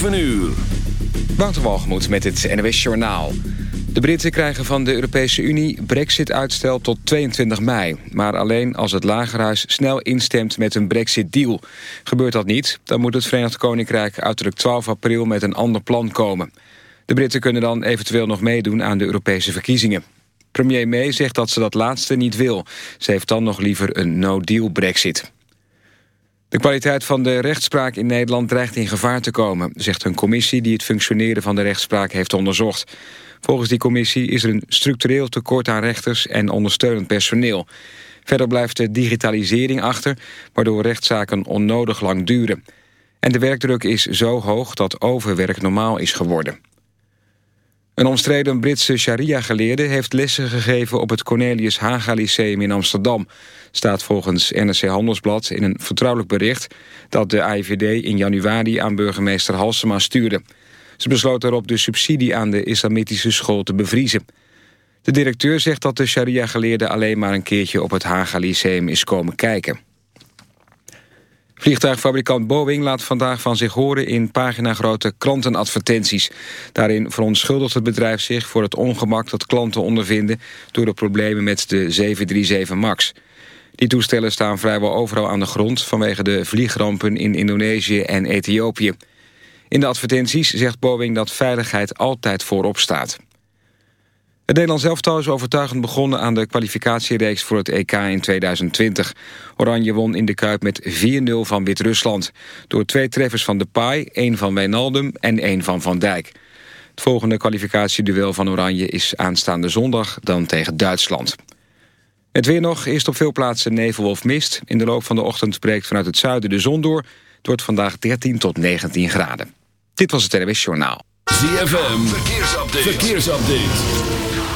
7 uur. Met het NWS Journaal. De Britten krijgen van de Europese Unie brexit-uitstel tot 22 mei. Maar alleen als het Lagerhuis snel instemt met een brexit-deal. Gebeurt dat niet, dan moet het Verenigd Koninkrijk uiterlijk 12 april met een ander plan komen. De Britten kunnen dan eventueel nog meedoen aan de Europese verkiezingen. Premier May zegt dat ze dat laatste niet wil. Ze heeft dan nog liever een no-deal brexit. De kwaliteit van de rechtspraak in Nederland dreigt in gevaar te komen... zegt een commissie die het functioneren van de rechtspraak heeft onderzocht. Volgens die commissie is er een structureel tekort aan rechters en ondersteunend personeel. Verder blijft de digitalisering achter, waardoor rechtszaken onnodig lang duren. En de werkdruk is zo hoog dat overwerk normaal is geworden. Een omstreden Britse sharia-geleerde heeft lessen gegeven... op het Cornelius Haga Lyceum in Amsterdam. Staat volgens NRC Handelsblad in een vertrouwelijk bericht... dat de AIVD in januari aan burgemeester Halsema stuurde. Ze besloot erop de subsidie aan de islamitische school te bevriezen. De directeur zegt dat de sharia-geleerde alleen maar een keertje... op het Haga Lyceum is komen kijken. Vliegtuigfabrikant Boeing laat vandaag van zich horen in paginagrote krantenadvertenties. Daarin verontschuldigt het bedrijf zich voor het ongemak dat klanten ondervinden door de problemen met de 737 MAX. Die toestellen staan vrijwel overal aan de grond vanwege de vliegrampen in Indonesië en Ethiopië. In de advertenties zegt Boeing dat veiligheid altijd voorop staat. Het Nederlands elftal is overtuigend begonnen aan de kwalificatiereeks voor het EK in 2020. Oranje won in de Kuip met 4-0 van Wit-Rusland. Door twee treffers van Depay, één van Wijnaldum en één van Van Dijk. Het volgende kwalificatieduel van Oranje is aanstaande zondag dan tegen Duitsland. Het weer nog, eerst op veel plaatsen nevel of mist. In de loop van de ochtend breekt vanuit het zuiden de zon door. Het wordt vandaag 13 tot 19 graden. Dit was het NWS Journaal. ZFM, verkeersupdate. verkeersupdate.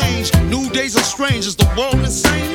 Changed. New days are strange. Is the world insane?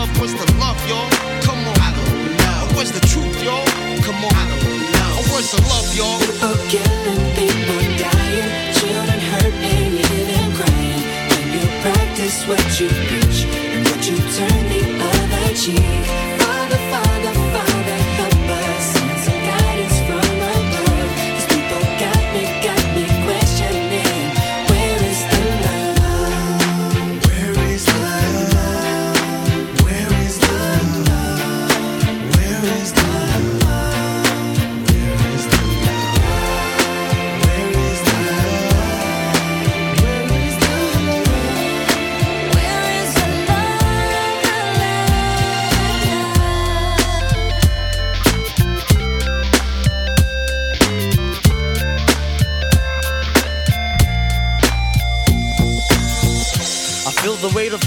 Where's the love, y'all? Come on. I don't know. Where's the truth, y'all? Come on. I don't know. Oh, where's the love, y'all? People killing, people dying, children hurt, and crying. When you practice what you preach, and would you turn the other cheek?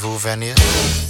rendezvous venue.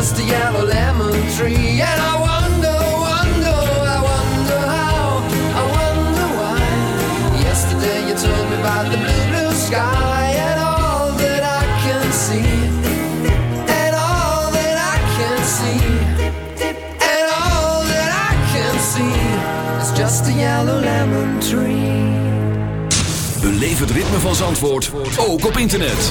just a yellow lemon tree. And I wonder, wonder, I wonder how, I wonder why. Yesterday you told me about the blue, blue sky and all that I can see. And all that I can see. And all that I can see is just a yellow lemon tree. Beleef het ritme van Zandvoort, ook op internet.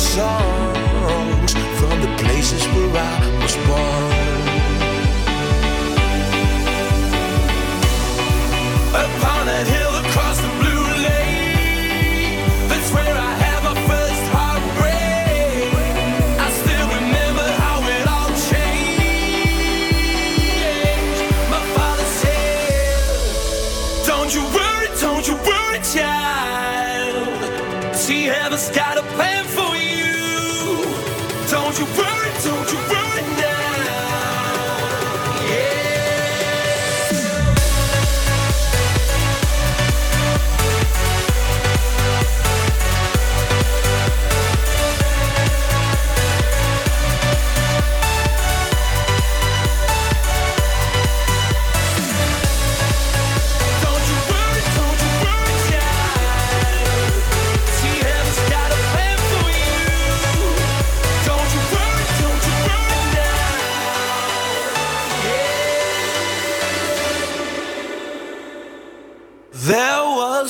songs from the places where I was born. you